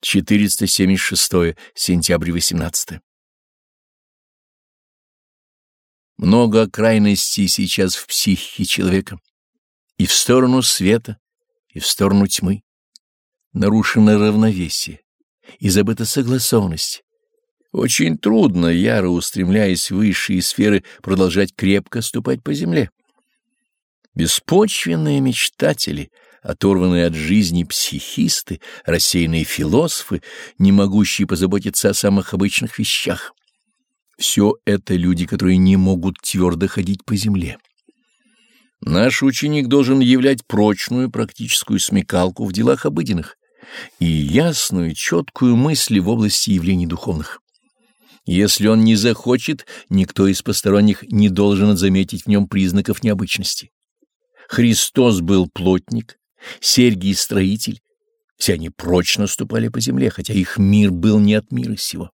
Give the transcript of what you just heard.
476 сентябрь 18 Много крайностей сейчас в психике человека, и в сторону света, и в сторону тьмы. Нарушено равновесие, и забыта согласованность. Очень трудно, яро устремляясь в высшие сферы, продолжать крепко ступать по земле. Беспочвенные мечтатели — оторванные от жизни психисты, рассеянные философы, не могущие позаботиться о самых обычных вещах. Все это люди, которые не могут твердо ходить по земле. Наш ученик должен являть прочную практическую смекалку в делах обыденных и ясную, четкую мысль в области явлений духовных. Если он не захочет, никто из посторонних не должен заметить в нем признаков необычности. Христос был плотник, Сергий — строитель. Все они прочно ступали по земле, хотя их мир был не от мира сего.